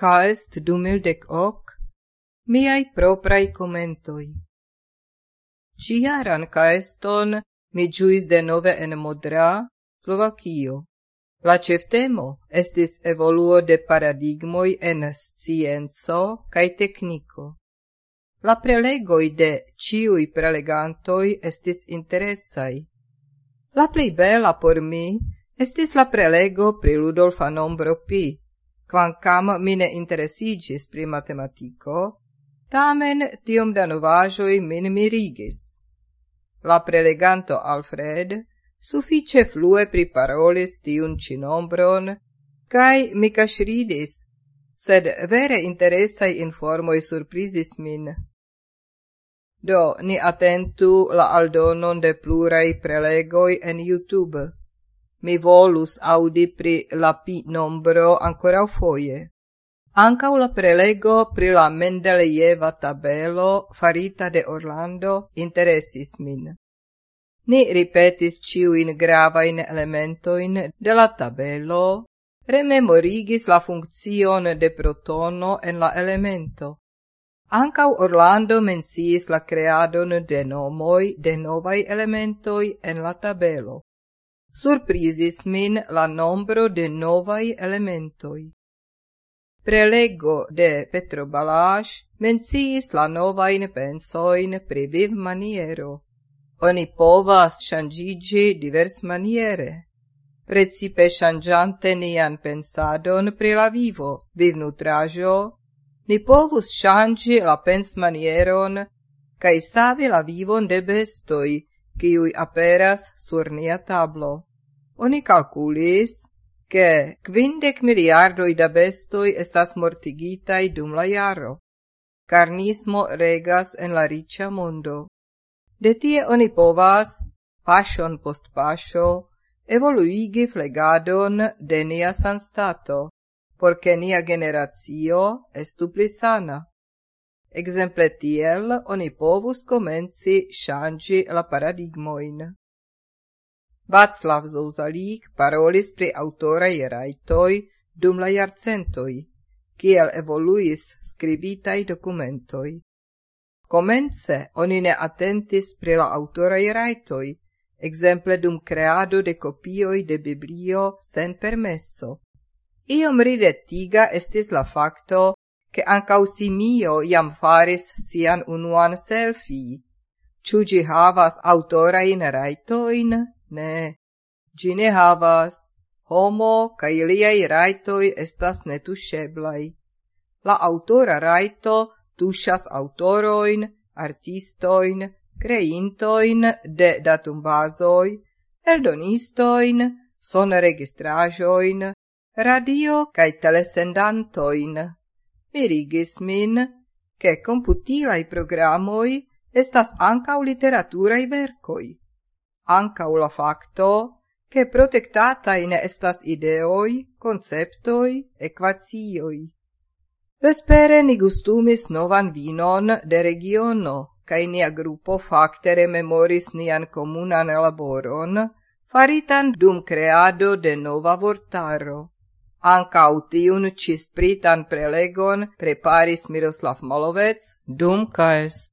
ca est dumildec hoc, miei proprai commentoi. Ciaran caeston mi giuis de nove en Modra, Slovakio. La ceftemo estis evoluo de paradigmoi en scienzo cae tecnico. La prelegoi de ciui prelegantoi estis interessai. La plei bela por mi estis la prelego pri Ludolfa Nombro Pi, Quancam mine interesigis pri matematico, tamen tiom da novajoi min mirigis. La preleganto Alfred suffice flue priparolis tiun ĉi nombron, kaj mi kaŝridis, sed vere interesaj informoi surprisis min. Do, ni atentu la aldonon de plurai prelegoi en YouTube mi volus audi pri la pi nombro ancora foie. Anca la prelego pri la Mendelejeva tabelo farita de Orlando interesis min. Ni ripetis ciuin gravain elementoin de la tabelo, rememorigis la funccion de protono en la elemento. Ancau Orlando menciis la creadon de nomoi de novai elementoi en la tabelo surprizis min la nombro de novai elementoi. Prelego de Petro Balaš menciis la novain pensoin pri vivmaniero. Oni povas changigi divers maniere, precipe changiante nian pensadon pri la vivo, vivnutraĵo, ni povus changi la pens manieron, kaj savi la vivon de bestoi, quiui aperas sur nia tablo. Oni calculis che quindec miliardoi da bestoi estas mortigitai dum la iaro. Carnismo regas en la riccia mondo. De tie oni povas, pasion post pasio, evoluigi flegadon de nia sanstato, porque nia generatio estu pli sana. Exemple tiel oni povus comenci shangi la paradigmoin. Václav Zouzalík parolis pri autoraj rajtoj dum la jarcentoj, kiel evoluis skribitaj dokumentoj. Comence oni ne atentis pri la autoraj rajtoj, exemple dum creado de copioi de biblio sen permesso. Iom ridetiga estis la facto che ancau simio iam faris sian unuan selfie. Ciu gi havas autorain raitoin? Ne. Gi ne havas. Homo ca iliei raitoi estas netuŝeblaj. La autora raito tushas autoroin, artistoin, creintoin de datumbazoi, eldonistoin, sonregistrajoin, radio cae telesendantoin mirigis min, che computilai programoi estas ancau literaturai vercoi. Ancau la facto, che protectatai ne estas ideoi, conceptoi, equazioi. Vespere ni gustumis novan vinon de regiono, cae nia gruppo factere memoris nian comunan laboron, faritan dum creado de nova vortaro. Ancau tiun cis pritan prelegon preparis Miroslav Malovec dum caes.